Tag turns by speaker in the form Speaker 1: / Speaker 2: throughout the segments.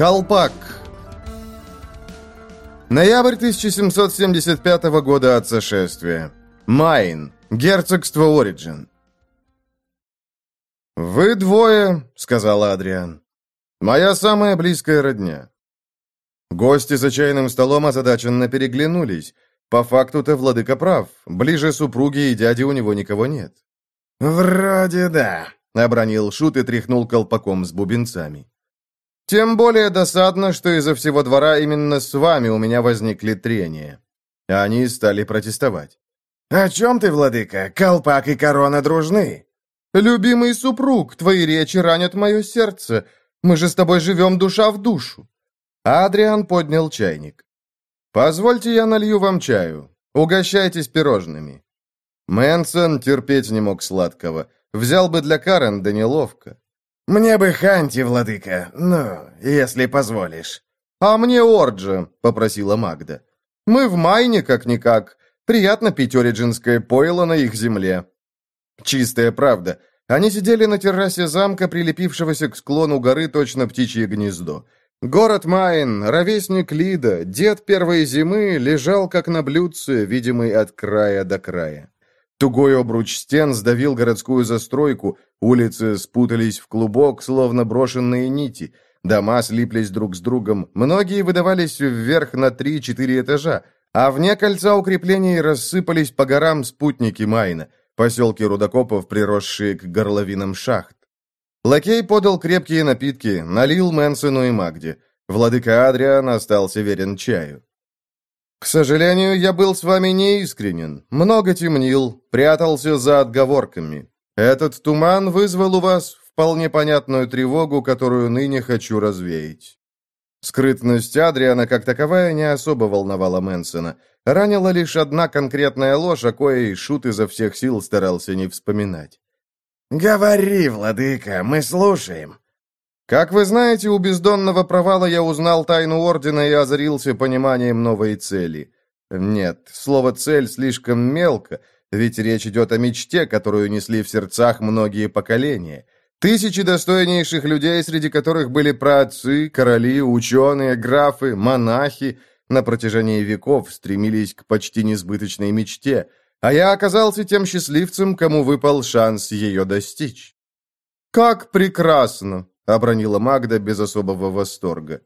Speaker 1: Колпак. Ноябрь 1775 года от сошествия. Майн. Герцогство Ориджин. «Вы двое», — сказал Адриан. «Моя самая близкая родня». Гости за чайным столом озадаченно переглянулись. По факту-то владыка прав. Ближе супруги и дяди у него никого нет.
Speaker 2: «Вроде да», —
Speaker 1: обронил Шут и тряхнул колпаком с бубенцами. Тем более досадно, что из-за всего двора именно с вами у меня возникли трения. Они стали протестовать.
Speaker 2: «О чем ты, владыка? Колпак и корона дружны?»
Speaker 1: «Любимый супруг, твои речи ранят мое сердце. Мы же с тобой живем душа в душу». Адриан поднял чайник. «Позвольте, я налью вам чаю. Угощайтесь пирожными». Мэнсон терпеть не мог сладкого. Взял бы для Карен, да неловко.
Speaker 2: «Мне бы Ханти, владыка, ну, если позволишь».
Speaker 1: «А мне Орджа», — попросила Магда. «Мы в Майне, как-никак. Приятно пить ориджинское пойло на их земле». Чистая правда. Они сидели на террасе замка, прилепившегося к склону горы точно птичье гнездо. Город Майн, ровесник Лида, дед первой зимы, лежал как на блюдце, видимый от края до края. Тугой обруч стен сдавил городскую застройку, улицы спутались в клубок, словно брошенные нити, дома слиплись друг с другом, многие выдавались вверх на три-четыре этажа, а вне кольца укреплений рассыпались по горам спутники Майна, поселки рудокопов, приросшие к горловинам шахт. Лакей подал крепкие напитки, налил Мэнсону и Магде. Владыка Адриан остался верен чаю. «К сожалению, я был с вами неискренен, много темнил, прятался за отговорками. Этот туман вызвал у вас вполне понятную тревогу, которую ныне хочу развеять». Скрытность Адриана как таковая не особо волновала Мэнсона. Ранила лишь одна конкретная ложь, о коей Шут изо всех сил старался не вспоминать.
Speaker 2: «Говори, владыка, мы слушаем»,
Speaker 1: как вы знаете, у бездонного провала я узнал тайну Ордена и озарился пониманием новой цели. Нет, слово «цель» слишком мелко, ведь речь идет о мечте, которую несли в сердцах многие поколения. Тысячи достойнейших людей, среди которых были праотцы, короли, ученые, графы, монахи, на протяжении веков стремились к почти несбыточной мечте, а я оказался тем счастливцем, кому выпал шанс ее достичь. «Как прекрасно!» Обронила Магда без особого восторга.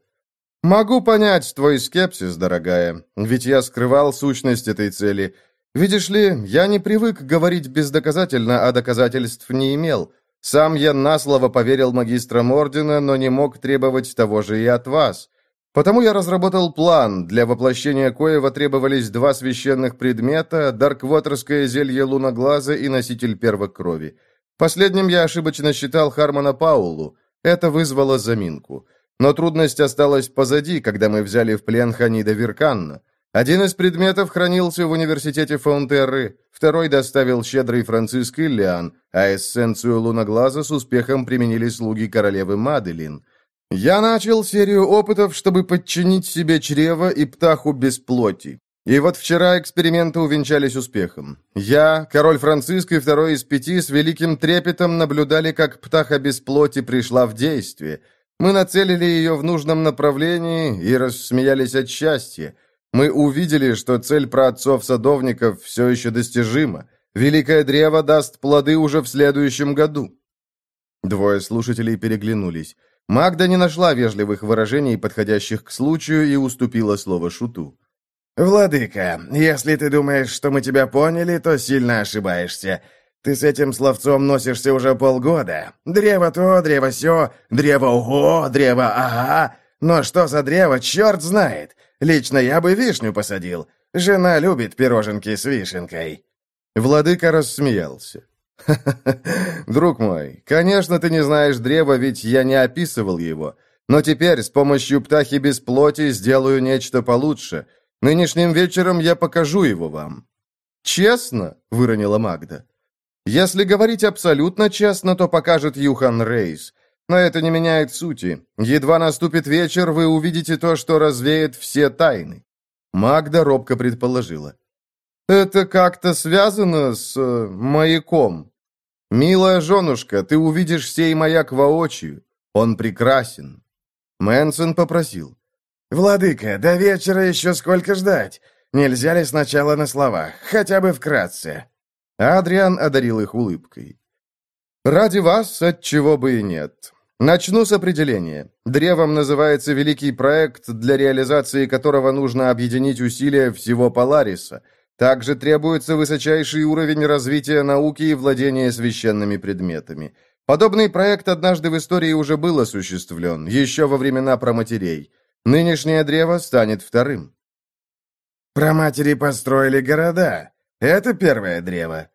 Speaker 1: «Могу понять твой скепсис, дорогая, ведь я скрывал сущность этой цели. Видишь ли, я не привык говорить бездоказательно, а доказательств не имел. Сам я на слово поверил магистрам Ордена, но не мог требовать того же и от вас. Потому я разработал план, для воплощения коего требовались два священных предмета, дарквотерское зелье луноглаза и носитель первокрови. Последним я ошибочно считал Хармона Паулу. Это вызвало заминку. Но трудность осталась позади, когда мы взяли в плен Ханида Вирканна. Один из предметов хранился в университете Фаунтерры, второй доставил щедрый Франциск Иллиан, а эссенцию луноглаза с успехом применили слуги королевы Маделин. Я начал серию опытов, чтобы подчинить себе чрево и птаху без плоти. И вот вчера эксперименты увенчались успехом. Я, король Франциск и второй из пяти с великим трепетом наблюдали, как птаха без плоти пришла в действие. Мы нацелили ее в нужном направлении и рассмеялись от счастья. Мы увидели, что цель праотцов-садовников все еще достижима. Великое древо даст плоды уже в следующем году. Двое слушателей переглянулись. Магда не нашла вежливых выражений, подходящих к случаю, и уступила слово Шуту.
Speaker 2: «Владыка, если ты думаешь, что мы тебя поняли, то сильно ошибаешься. Ты с этим словцом носишься уже полгода. Древо то, древо сё, древо ого, древо ага. Но что за древо, черт знает. Лично я бы вишню посадил. Жена любит пироженки с вишенкой».
Speaker 1: Владыка рассмеялся. друг мой, конечно, ты не знаешь древа, ведь я не описывал его. Но теперь с помощью птахи без плоти сделаю нечто получше — Нынешним вечером я покажу его вам». «Честно?» — выронила Магда. «Если говорить абсолютно честно, то покажет Юхан Рейс. Но это не меняет сути. Едва наступит вечер, вы увидите то, что развеет все тайны». Магда робко предположила. «Это как-то связано с... Э, маяком. Милая женушка, ты увидишь сей маяк воочию. Он прекрасен». Мэнсон попросил.
Speaker 2: «Владыка, до вечера еще сколько ждать? Нельзя ли сначала на словах, хотя бы вкратце?»
Speaker 1: Адриан одарил их улыбкой. «Ради вас, от чего бы и нет. Начну с определения. Древом называется великий проект, для реализации которого нужно объединить усилия всего Полариса. Также требуется высочайший уровень развития науки и владения священными предметами. Подобный проект однажды в истории уже был осуществлен, еще во времена проматерей. Нынешнее древо станет вторым.
Speaker 2: Проматери построили города. Это первое древо.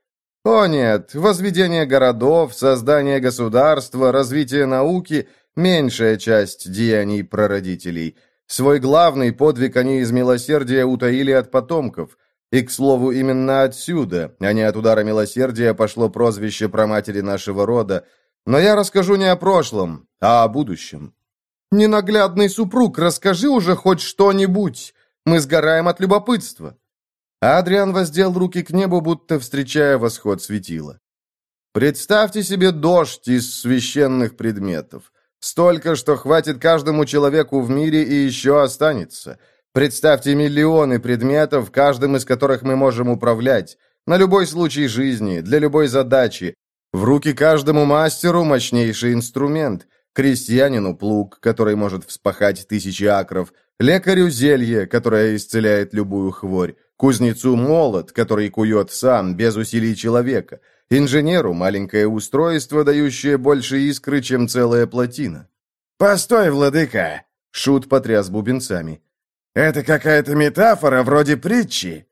Speaker 1: О нет, возведение городов, создание государства, развитие науки – меньшая часть деяний прародителей. Свой главный подвиг они из милосердия утаили от потомков. И, к слову, именно отсюда, а не от удара милосердия, пошло прозвище проматери нашего рода. Но я расскажу не о прошлом, а о будущем. Ненаглядный супруг, расскажи уже хоть что-нибудь. Мы сгораем от любопытства. Адриан воздел руки к небу, будто встречая восход светила. Представьте себе дождь из священных предметов. Столько, что хватит каждому человеку в мире и еще останется. Представьте миллионы предметов, каждым из которых мы можем управлять. На любой случай жизни, для любой задачи. В руки каждому мастеру мощнейший инструмент. Крестьянину плуг, который может вспахать тысячи акров. Лекарю зелье, которое исцеляет любую хворь. Кузнецу молот, который кует сам, без усилий человека. Инженеру маленькое устройство, дающее больше искры, чем целая плотина.
Speaker 2: «Постой, владыка!» — Шут потряс бубенцами. «Это какая-то метафора вроде притчи?»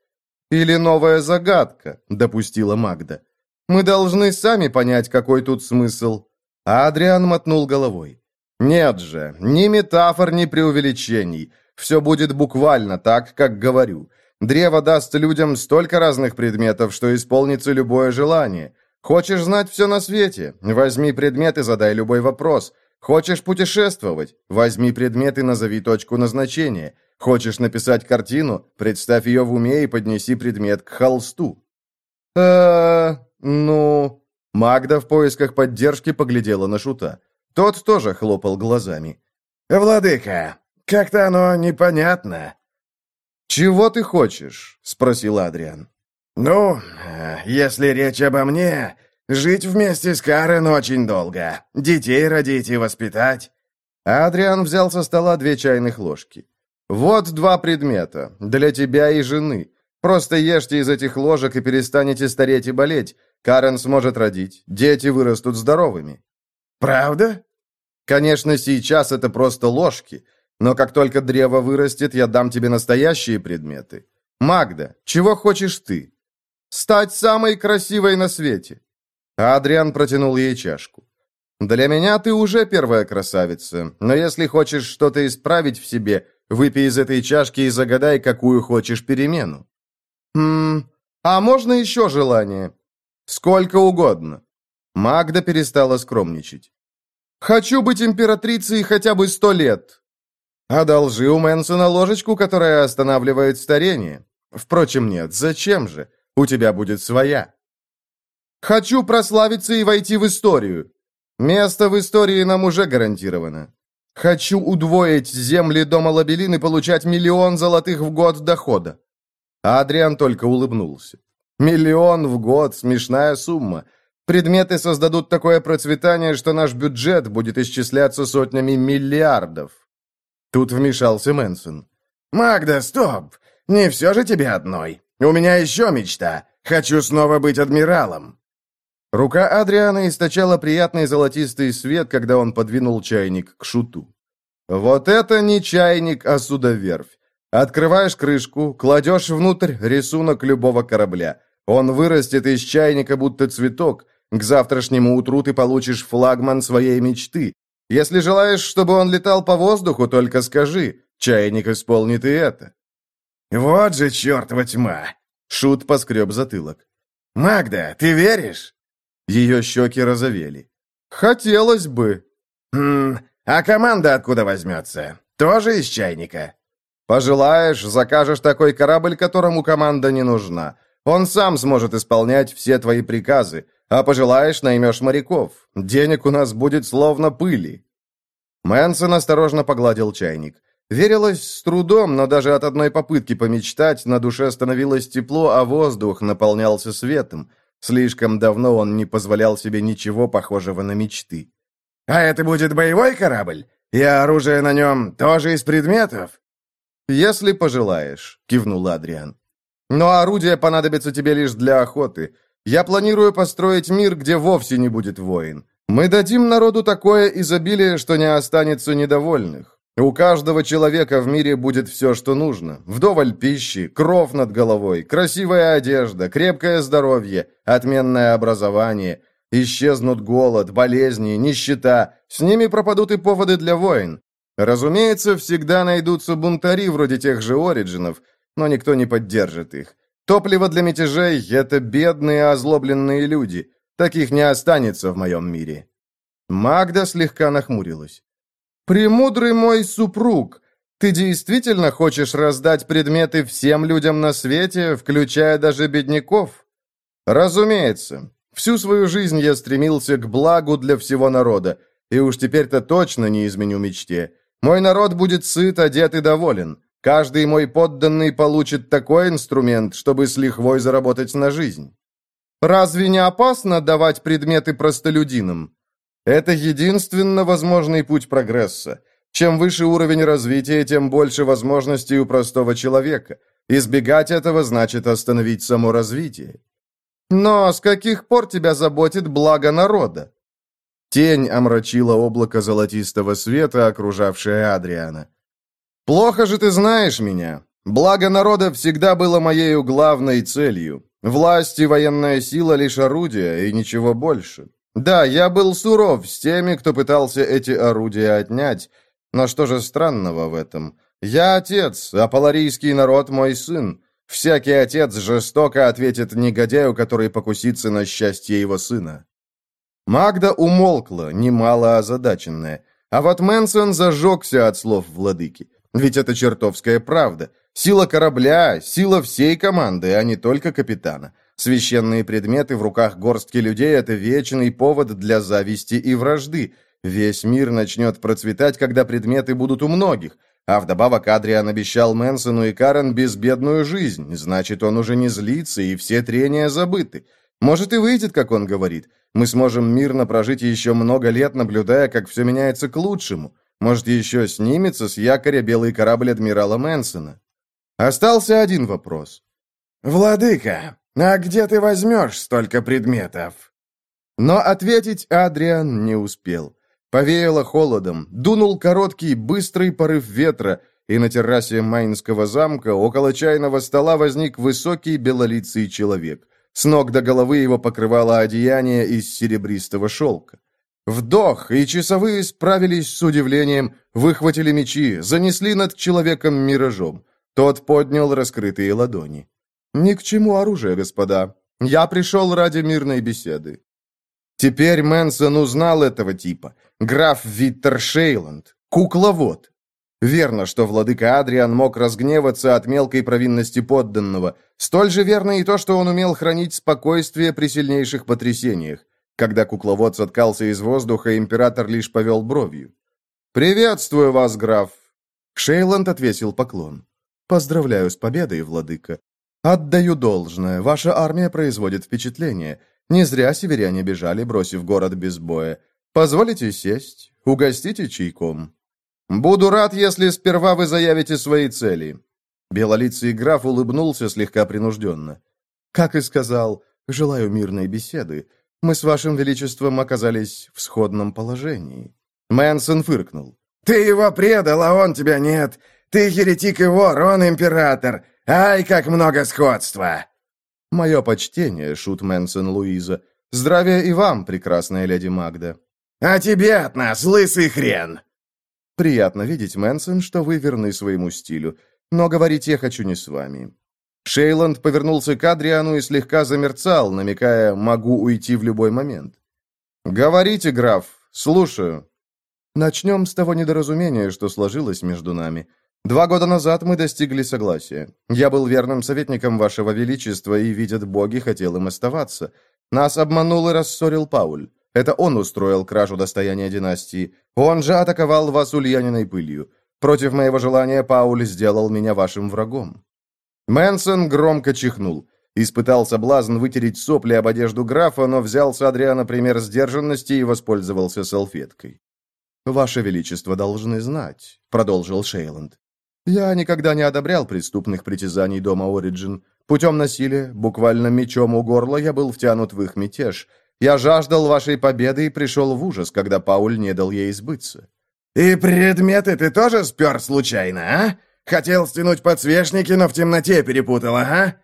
Speaker 1: «Или новая загадка», — допустила Магда. «Мы должны сами понять, какой тут смысл». А Адриан мотнул головой. «Нет же, ни метафор, ни преувеличений. Все будет буквально так, как говорю. Древо даст людям столько разных предметов, что исполнится любое желание. Хочешь знать все на свете? Возьми предмет и задай любой вопрос. Хочешь путешествовать? Возьми предмет и назови точку назначения. Хочешь написать картину? Представь ее в уме и поднеси предмет к холсту. э ну...» Магда в поисках поддержки поглядела на Шута. Тот тоже хлопал глазами.
Speaker 2: «Владыка, как-то оно непонятно».
Speaker 1: «Чего ты хочешь?» — спросил Адриан.
Speaker 2: «Ну, если речь обо мне, жить вместе с Карен очень долго, детей родить и воспитать».
Speaker 1: Адриан взял со стола две чайных ложки. «Вот два предмета, для тебя и жены. Просто ешьте из этих ложек и перестанете стареть и болеть. Карен сможет родить, дети вырастут здоровыми».
Speaker 2: «Правда?»
Speaker 1: «Конечно, сейчас это просто ложки». Но как только древо вырастет, я дам тебе настоящие предметы. Магда, чего хочешь ты? Стать самой красивой на свете. Адриан протянул ей чашку. Для меня ты уже первая красавица, но если хочешь что-то исправить в себе, выпей из этой чашки и загадай, какую хочешь перемену. Хм, а можно еще желание? Сколько угодно. Магда перестала скромничать. Хочу быть императрицей хотя бы сто лет, Одолжи у Мэнсона ложечку, которая останавливает старение. Впрочем, нет, зачем же? У тебя будет своя. Хочу прославиться и войти в историю. Место в истории нам уже гарантировано. Хочу удвоить земли дома Лабелин и получать миллион золотых в год дохода. Адриан только улыбнулся. Миллион в год – смешная сумма. Предметы создадут такое процветание, что наш бюджет будет исчисляться сотнями миллиардов. Тут вмешался Мэнсон.
Speaker 2: «Магда, стоп! Не все же тебе одной. У меня еще мечта. Хочу снова быть адмиралом».
Speaker 1: Рука Адриана источала приятный золотистый свет, когда он подвинул чайник к шуту. «Вот это не чайник, а судоверфь. Открываешь крышку, кладешь внутрь рисунок любого корабля. Он вырастет из чайника, будто цветок. К завтрашнему утру ты получишь флагман своей мечты. Если желаешь, чтобы он летал по воздуху, только скажи. Чайник исполнит и это».
Speaker 2: «Вот же чертова тьма!»
Speaker 1: Шут поскреб затылок.
Speaker 2: «Магда, ты веришь?»
Speaker 1: Ее щеки розовели. «Хотелось бы».
Speaker 2: «Хм, а команда откуда возьмется? Тоже из чайника?»
Speaker 1: «Пожелаешь, закажешь такой корабль, которому команда не нужна. Он сам сможет исполнять все твои приказы. А пожелаешь, наймешь моряков. Денег у нас будет словно пыли». Мэнсон осторожно погладил чайник. Верилось с трудом, но даже от одной попытки помечтать на душе становилось тепло, а воздух наполнялся светом. Слишком давно он не позволял себе ничего похожего на мечты.
Speaker 2: «А это будет боевой корабль? И оружие на нем тоже из предметов?»
Speaker 1: «Если пожелаешь», — кивнул Адриан. «Но орудие понадобится тебе лишь для охоты. Я планирую построить мир, где вовсе не будет войн. Мы дадим народу такое изобилие, что не останется недовольных. У каждого человека в мире будет все, что нужно. Вдоволь пищи, кров над головой, красивая одежда, крепкое здоровье, отменное образование. Исчезнут голод, болезни, нищета. С ними пропадут и поводы для войн. Разумеется, всегда найдутся бунтари вроде тех же Ориджинов, но никто не поддержит их. Топливо для мятежей — это бедные озлобленные люди. Таких не останется в моем мире». Магда слегка нахмурилась. «Премудрый мой супруг, ты действительно хочешь раздать предметы всем людям на свете, включая даже бедняков?» «Разумеется. Всю свою жизнь я стремился к благу для всего народа, и уж теперь-то точно не изменю мечте. Мой народ будет сыт, одет и доволен. Каждый мой подданный получит такой инструмент, чтобы с лихвой заработать на жизнь. Разве не опасно давать предметы простолюдинам? Это единственно возможный путь прогресса. Чем выше уровень развития, тем больше возможностей у простого человека. Избегать этого значит остановить само развитие. Но с каких пор тебя заботит благо народа? Тень омрачила облако золотистого света, окружавшее Адриана. «Плохо же ты знаешь меня. Благо народа всегда было моею главной целью. Власть и военная сила — лишь орудия, и ничего больше. Да, я был суров с теми, кто пытался эти орудия отнять. Но что же странного в этом? Я отец, а паларийский народ — мой сын. Всякий отец жестоко ответит негодяю, который покусится на счастье его сына». Магда умолкла, немало озадаченная. А вот Мэнсон зажегся от слов владыки. Ведь это чертовская правда. Сила корабля, сила всей команды, а не только капитана. Священные предметы в руках горстки людей – это вечный повод для зависти и вражды. Весь мир начнет процветать, когда предметы будут у многих. А вдобавок Адриан обещал Мэнсону и Карен безбедную жизнь. Значит, он уже не злится, и все трения забыты. Может, и выйдет, как он говорит. Мы сможем мирно прожить еще много лет, наблюдая, как все меняется к лучшему. Может, еще снимется с якоря белый корабль адмирала Мэнсона? Остался один вопрос.
Speaker 2: «Владыка, а где ты возьмешь столько предметов?»
Speaker 1: Но ответить Адриан не успел. Повеяло холодом, дунул короткий, быстрый порыв ветра, и на террасе Майнского замка около чайного стола возник высокий белолицый человек. С ног до головы его покрывало одеяние из серебристого шелка. Вдох, и часовые справились с удивлением, выхватили мечи, занесли над человеком миражом. Тот поднял раскрытые ладони. «Ни к чему оружие, господа. Я пришел ради мирной беседы». Теперь Мэнсон узнал этого типа. Граф Виттер Шейланд, кукловод. Верно, что владыка Адриан мог разгневаться от мелкой провинности подданного. Столь же верно и то, что он умел хранить спокойствие при сильнейших потрясениях. Когда кукловод соткался из воздуха, император лишь повел бровью. «Приветствую вас, граф!» Шейланд отвесил поклон. «Поздравляю с победой, владыка. Отдаю должное, ваша армия производит впечатление. Не зря северяне бежали, бросив город без боя. Позволите сесть? Угостите чайком?» «Буду рад, если сперва вы заявите свои цели». Белолицый граф улыбнулся слегка принужденно. «Как и сказал, желаю мирной беседы. Мы с вашим величеством оказались в сходном положении». Мэнсон фыркнул.
Speaker 2: «Ты его предал, а он тебя нет. Ты еретик и вор, он император. Ай, как много сходства!»
Speaker 1: «Мое почтение, шут Мэнсон Луиза. Здравия и вам, прекрасная леди Магда».
Speaker 2: «А тебе от нас, лысый хрен!»
Speaker 1: «Приятно видеть, Мэнсон, что вы верны своему стилю. Но говорить я хочу не с вами. Шейланд повернулся к Адриану и слегка замерцал, намекая «могу уйти в любой момент». «Говорите, граф, слушаю». «Начнем с того недоразумения, что сложилось между нами. Два года назад мы достигли согласия. Я был верным советником вашего величества и, видят боги, хотел им оставаться. Нас обманул и рассорил Пауль. Это он устроил кражу достояния династии. Он же атаковал вас ульяниной пылью. Против моего желания Пауль сделал меня вашим врагом». Мэнсон громко чихнул. Испытал соблазн вытереть сопли об одежду графа, но взял с Адриана пример сдержанности и воспользовался салфеткой. «Ваше Величество должны знать», — продолжил Шейланд. «Я никогда не одобрял преступных притязаний дома Ориджин. Путем насилия, буквально мечом у горла, я был втянут в их мятеж. Я жаждал вашей победы и пришел в ужас, когда Пауль не дал ей сбыться».
Speaker 2: «И предметы ты тоже спер случайно, а? Хотел стянуть подсвечники, но в темноте перепутал, ага?»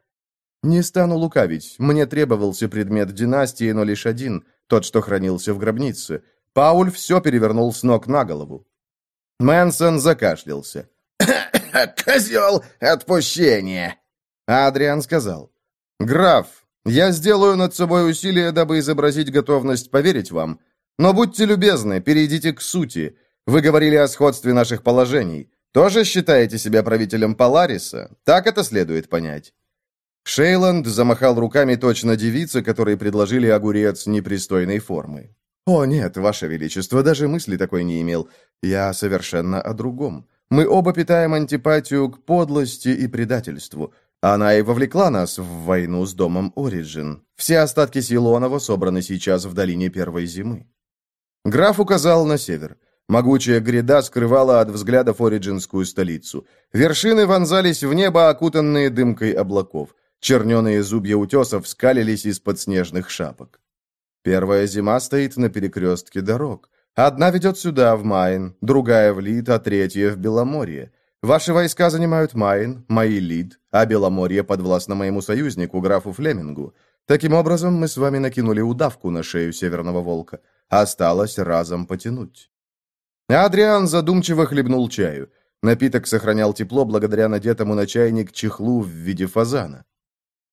Speaker 1: «Не стану лукавить. Мне требовался предмет династии, но лишь один, тот, что хранился в гробнице. Пауль все перевернул с ног на голову». Мэнсон закашлялся.
Speaker 2: «Козел отпущения!»
Speaker 1: Адриан сказал. «Граф, я сделаю над собой усилие, дабы изобразить готовность поверить вам. Но будьте любезны, перейдите к сути. Вы говорили о сходстве наших положений. Тоже считаете себя правителем Полариса? Так это следует понять». Шейланд замахал руками точно девицы, которые предложили огурец непристойной формы. «О, нет, Ваше Величество, даже мысли такой не имел. Я совершенно о другом. Мы оба питаем антипатию к подлости и предательству. Она и вовлекла нас в войну с домом Ориджин. Все остатки Силонова собраны сейчас в долине Первой Зимы». Граф указал на север. Могучая гряда скрывала от взглядов Ориджинскую столицу. Вершины вонзались в небо, окутанные дымкой облаков. Черненые зубья утесов скалились из-под снежных шапок. Первая зима стоит на перекрестке дорог. Одна ведет сюда, в Майн, другая в Лид, а третья в Беломорье. Ваши войска занимают Майн, мои Лид, а Беломорье подвластно моему союзнику, графу Флемингу. Таким образом, мы с вами накинули удавку на шею Северного Волка. Осталось разом потянуть. Адриан задумчиво хлебнул чаю. Напиток сохранял тепло благодаря надетому на чайник чехлу в виде фазана.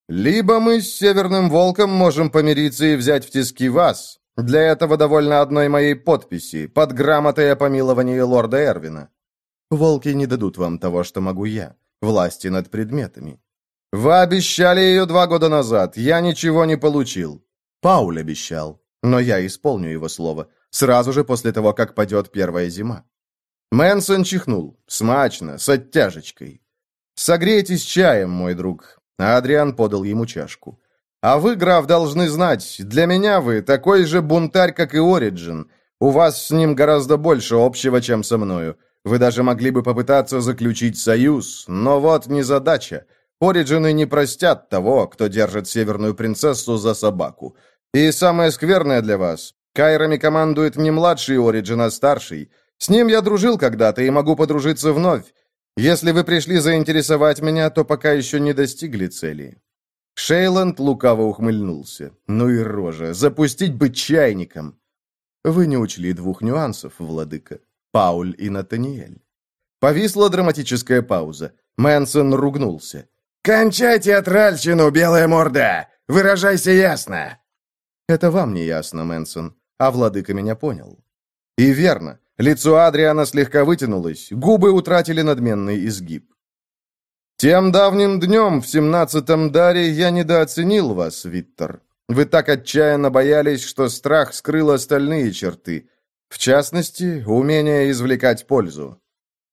Speaker 1: «Либо мы с Северным Волком можем помириться и взять в тиски вас. Для этого довольно одной моей подписи, под грамотой о помиловании лорда Эрвина. Волки не дадут вам того, что могу я, власти над предметами. Вы обещали ее два года назад, я ничего не получил. Пауль обещал, но я исполню его слово сразу же после того, как падет первая зима. Мэнсон чихнул, смачно, с оттяжечкой. «Согрейтесь чаем, мой друг», а Адриан подал ему чашку. «А вы, граф, должны знать, для меня вы такой же бунтарь, как и Ориджин. У вас с ним гораздо больше общего, чем со мною. Вы даже могли бы попытаться заключить союз, но вот незадача. Ориджины не простят того, кто держит северную принцессу за собаку. И самое скверное для вас, Кайрами командует не младший Ориджин, а старший. С ним я дружил когда-то и могу подружиться вновь. Если вы пришли заинтересовать меня, то пока еще не достигли цели». Шейланд лукаво ухмыльнулся. «Ну и рожа, запустить бы чайником!» «Вы не учли двух нюансов, владыка. Пауль и Натаниэль». Повисла драматическая пауза. Мэнсон ругнулся.
Speaker 2: «Кончай театральщину, белая морда! Выражайся ясно!»
Speaker 1: «Это вам не ясно, Мэнсон а владыка меня понял. И верно, лицо Адриана слегка вытянулось, губы утратили надменный изгиб. «Тем давним днем, в семнадцатом даре, я недооценил вас, Виттер. Вы так отчаянно боялись, что страх скрыл остальные черты. В частности, умение извлекать пользу.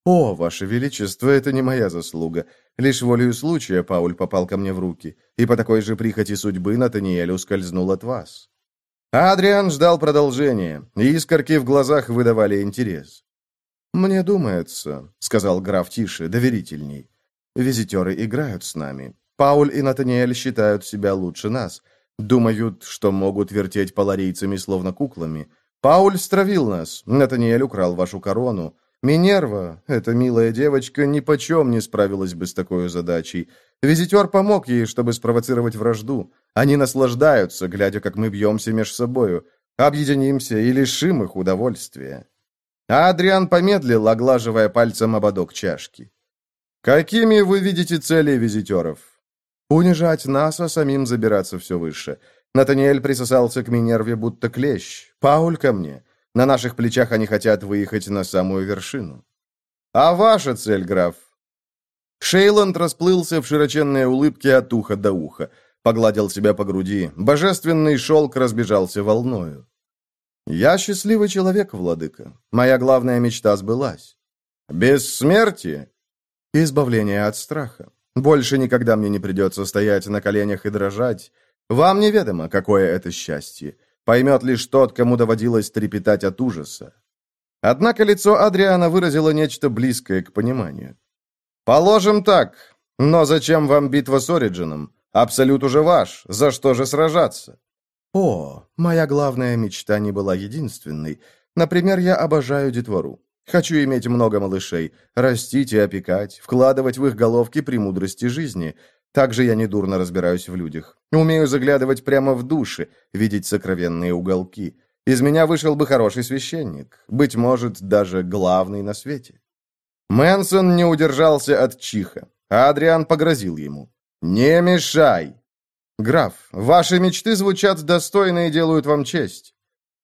Speaker 1: «О, Ваше Величество, это не моя заслуга. Лишь волею случая Пауль попал ко мне в руки, и по такой же прихоти судьбы Натаниэль ускользнул от вас. Адриан ждал продолжения, и искорки в глазах выдавали интерес. «Мне думается», — сказал граф тише, доверительней. «Визитеры играют с нами. Пауль и Натаниэль считают себя лучше нас. Думают, что могут вертеть паларийцами, словно куклами. Пауль стравил нас, Натаниэль украл вашу корону. Минерва, эта милая девочка, ни почем не справилась бы с такой задачей. Визитер помог ей, чтобы спровоцировать вражду. Они наслаждаются, глядя, как мы бьемся между собою. Объединимся и лишим их удовольствия. А Адриан помедлил, оглаживая пальцем ободок чашки. «Какими вы видите цели визитеров?» «Унижать нас, а самим забираться все выше. Натаниэль присосался к Минерве, будто клещ. Пауль ко мне. На наших плечах они хотят выехать на самую вершину». «А ваша цель, граф?» Шейланд расплылся в широченной улыбке от уха до уха. Погладил себя по груди. Божественный шелк разбежался волною. Я счастливый человек, владыка. Моя главная мечта сбылась. Бессмертие? Избавление от страха. Больше никогда мне не придется стоять на коленях и дрожать. Вам неведомо, какое это счастье. Поймет лишь тот, кому доводилось трепетать от ужаса. Однако лицо Адриана выразило нечто близкое к пониманию. «Положим так. Но зачем вам битва с Ориджином? Абсолют уже ваш. За что же сражаться?» «О, моя главная мечта не была единственной. Например, я обожаю детвору. Хочу иметь много малышей, растить и опекать, вкладывать в их головки премудрости жизни. Также я недурно разбираюсь в людях. Умею заглядывать прямо в души, видеть сокровенные уголки. Из меня вышел бы хороший священник, быть может, даже главный на свете. Мэнсон не удержался от чиха, а Адриан погрозил ему. «Не мешай!» «Граф, ваши мечты звучат достойно и делают вам честь.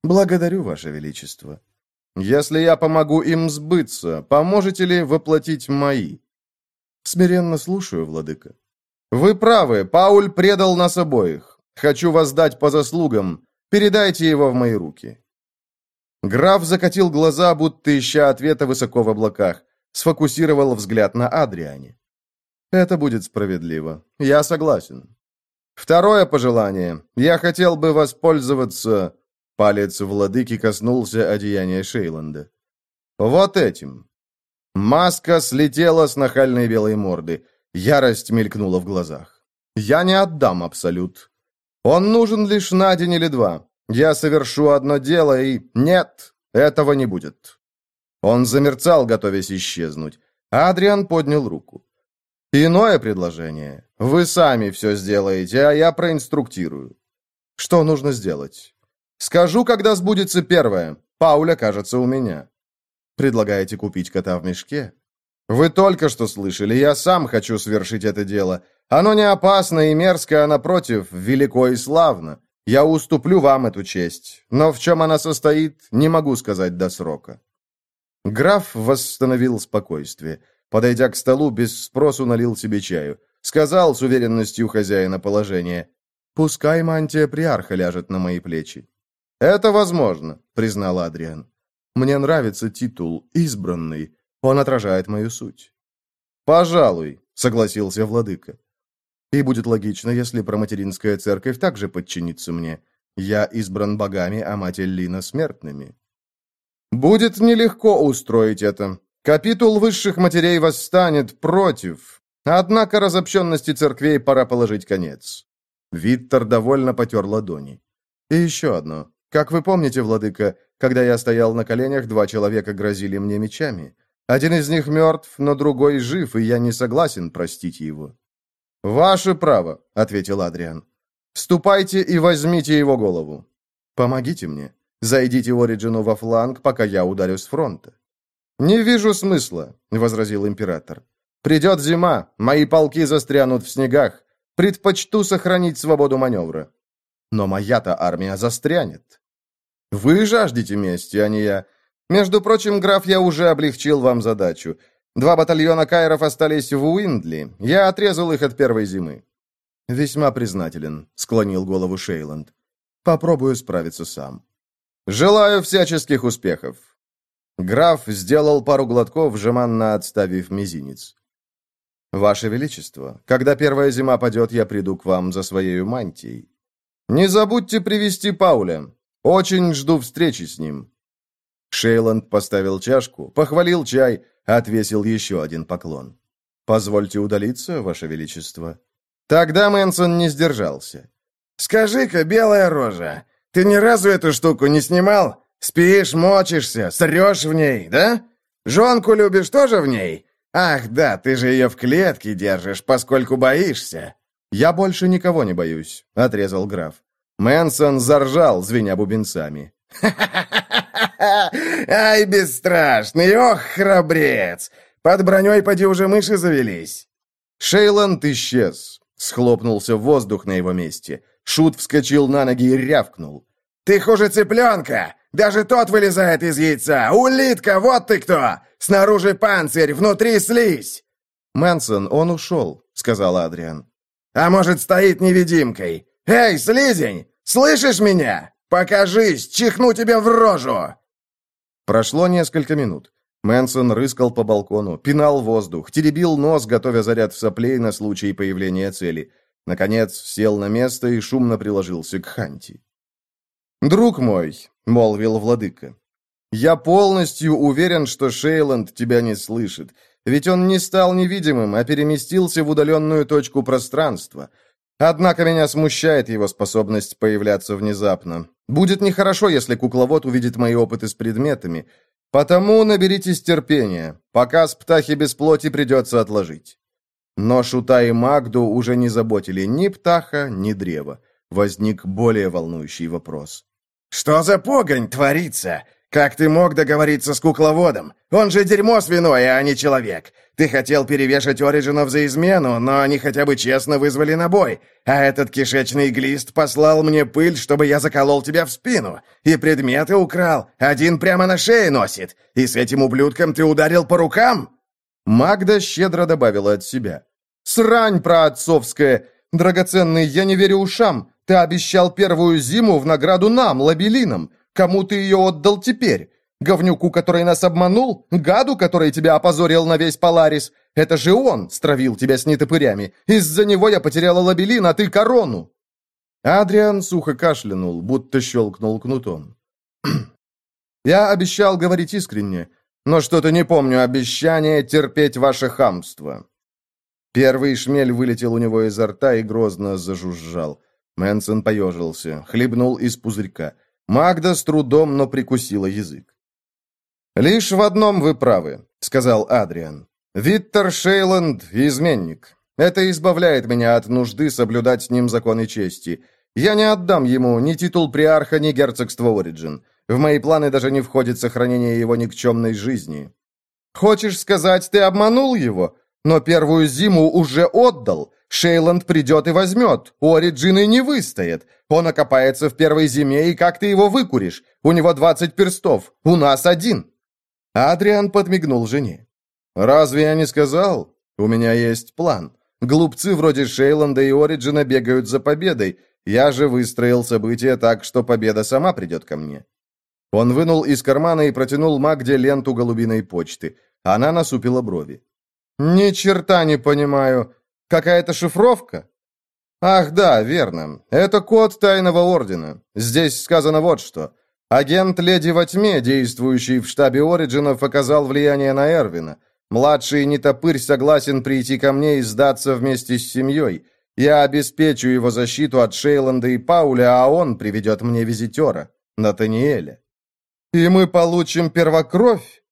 Speaker 1: Благодарю, ваше величество. Если я помогу им сбыться, поможете ли воплотить мои?» «Смиренно слушаю, владыка». «Вы правы, Пауль предал нас обоих. Хочу воздать по заслугам. Передайте его в мои руки». Граф закатил глаза, будто ища ответа высоко в облаках, сфокусировал взгляд на Адриане. «Это будет справедливо. Я согласен. Второе пожелание. Я хотел бы воспользоваться...» Палец владыки коснулся одеяния Шейланда. «Вот этим». Маска слетела с нахальной белой морды. Ярость мелькнула в глазах. «Я не отдам Абсолют. Он нужен лишь на день или два. Я совершу одно дело и... Нет, этого не будет». Он замерцал, готовясь исчезнуть. Адриан поднял руку. «Иное предложение. Вы сами все сделаете, а я проинструктирую. Что нужно сделать? Скажу, когда сбудется первое. Пауля, кажется, у меня. Предлагаете купить кота в мешке? Вы только что слышали, я сам хочу свершить это дело. Оно не опасно и мерзко, а напротив, велико и славно. Я уступлю вам эту честь. Но в чем она состоит, не могу сказать до срока». Граф восстановил спокойствие. Подойдя к столу, без спросу налил себе чаю. Сказал с уверенностью хозяина положения. «Пускай мантия приарха ляжет на мои плечи». «Это возможно», — признал Адриан. «Мне нравится титул «избранный». Он отражает мою суть». «Пожалуй», — согласился владыка. «И будет логично, если проматеринская церковь также подчинится мне. Я избран богами, а мать Эллина — смертными». «Будет нелегко устроить это. Капитул высших матерей восстанет против. Однако разобщенности церквей пора положить конец». Виттер довольно потер ладони. «И еще одно. Как вы помните, владыка, когда я стоял на коленях, два человека грозили мне мечами. Один из них мертв, но другой жив, и я не согласен простить его». «Ваше право», — ответил Адриан. «Ступайте и возьмите его голову. Помогите мне. Зайдите Ориджину во фланг, пока я ударю с фронта». «Не вижу смысла», — возразил император. «Придет зима, мои полки застрянут в снегах. Предпочту сохранить свободу маневра». «Но моя-то армия застрянет». «Вы жаждете мести, а не я. Между прочим, граф, я уже облегчил вам задачу. Два батальона кайров остались в Уиндли. Я отрезал их от первой зимы». «Весьма признателен», — склонил голову Шейланд. «Попробую справиться сам». «Желаю всяческих успехов». Граф сделал пару глотков, жеманно отставив мизинец. «Ваше Величество, когда первая зима падет, я приду к вам за своей мантией. Не забудьте привести Пауля. Очень жду встречи с ним». Шейланд поставил чашку, похвалил чай, отвесил еще один поклон. «Позвольте удалиться, Ваше Величество». Тогда Мэнсон не сдержался.
Speaker 2: «Скажи-ка, белая рожа, ты ни разу эту штуку не снимал? Спишь, мочишься, срешь в ней, да? Жонку любишь тоже в ней? Ах, да, ты же ее в клетке держишь, поскольку боишься».
Speaker 1: «Я больше никого не боюсь», — отрезал граф. Мэнсон заржал, звеня бубенцами.
Speaker 2: Ай, бесстрашный, ох, храбрец! Под броней поди уже мыши завелись!»
Speaker 1: Шейланд исчез. Схлопнулся воздух на его месте. Шут вскочил на ноги и рявкнул.
Speaker 2: «Ты хуже цыпленка! Даже тот вылезает из яйца! Улитка, вот ты кто! Снаружи панцирь, внутри слизь!»
Speaker 1: «Мэнсон, он ушел», — сказал Адриан.
Speaker 2: «А может, стоит невидимкой? Эй, слизень, слышишь меня?» Покажись! Чихну тебе в рожу!»
Speaker 1: Прошло несколько минут. Мэнсон рыскал по балкону, пинал воздух, теребил нос, готовя заряд в соплей на случай появления цели. Наконец, сел на место и шумно приложился к Ханти. «Друг мой», — молвил владыка, — «я полностью уверен, что Шейланд тебя не слышит, ведь он не стал невидимым, а переместился в удаленную точку пространства. Однако меня смущает его способность появляться внезапно. Будет нехорошо, если кукловод увидит мои опыты с предметами. Потому наберитесь терпения. Показ птахи без плоти придется отложить». Но Шута и Магду уже не заботили ни птаха, ни древа. Возник более волнующий вопрос.
Speaker 2: «Что за погонь творится? Как ты мог договориться с кукловодом? Он же дерьмо свиное, а не человек. Ты хотел перевешать Ориджинов за измену, но они хотя бы честно вызвали на бой. А этот кишечный глист послал мне пыль, чтобы я заколол тебя в спину. И предметы украл. Один прямо на шее носит. И с этим ублюдком ты ударил по рукам?»
Speaker 1: Магда щедро добавила от себя. «Срань проотцовская! Драгоценный, я не верю ушам. Ты обещал первую зиму в награду нам, лабелинам. Кому ты ее отдал теперь? Говнюку, который нас обманул? Гаду, который тебя опозорил на весь Поларис? Это же он стравил тебя с нетопырями. Из-за него я потеряла лабелин, а ты корону!» Адриан сухо кашлянул, будто щелкнул кнутом. «Я обещал говорить искренне, но что-то не помню обещания терпеть ваше хамство». Первый шмель вылетел у него изо рта и грозно зажужжал. Мэнсон поежился, хлебнул из пузырька. Магда с трудом, но прикусила язык. «Лишь в одном вы правы», — сказал Адриан. «Виттер Шейланд — изменник. Это избавляет меня от нужды соблюдать с ним законы чести. Я не отдам ему ни титул приарха, ни герцогство Ориджин. В мои планы даже не входит сохранение его никчемной жизни. Хочешь сказать, ты обманул его? Но первую зиму уже отдал. Шейланд придет и возьмет. Ориджины не выстоит. Он окопается в первой зиме, и как ты его выкуришь? У него двадцать перстов. У нас один». Адриан подмигнул жене. «Разве я не сказал? У меня есть план. Глупцы вроде Шейланда и Ориджина бегают за победой. Я же выстроил события так, что победа сама придет ко мне». Он вынул из кармана и протянул Магде ленту голубиной почты. Она насупила брови. «Ни черта не понимаю. Какая-то шифровка?» «Ах, да, верно. Это код Тайного Ордена. Здесь сказано вот что. Агент Леди во тьме, действующий в штабе Ориджинов, оказал влияние на Эрвина. Младший нетопырь согласен прийти ко мне и сдаться вместе с семьей. Я обеспечу его защиту от Шейланда и Пауля, а он приведет мне визитера, Натаниэля. И мы получим первокровь?»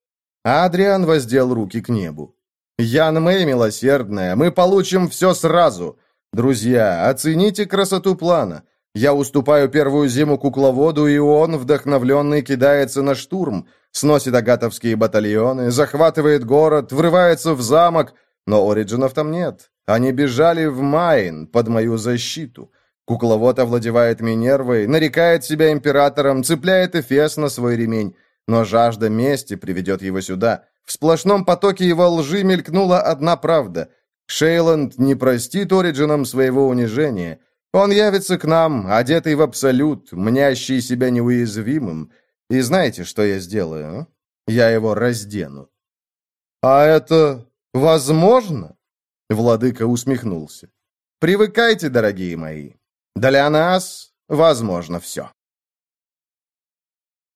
Speaker 1: Адриан воздел руки к небу. Ян Мэй милосердная, мы получим все сразу. Друзья, оцените красоту плана. Я уступаю первую зиму кукловоду, и он, вдохновленный, кидается на штурм, сносит агатовские батальоны, захватывает город, врывается в замок, но Ориджинов там нет. Они бежали в Майн под мою защиту. Кукловод овладевает Минервой, нарекает себя императором, цепляет Эфес на свой ремень, но жажда мести приведет его сюда. В сплошном потоке его лжи мелькнула одна правда. Шейланд не простит Ориджинам своего унижения. Он явится к нам, одетый в абсолют, мнящий себя неуязвимым. И знаете, что я сделаю? А? Я его раздену. «А это возможно?» Владыка усмехнулся. «Привыкайте, дорогие мои. Для нас возможно все».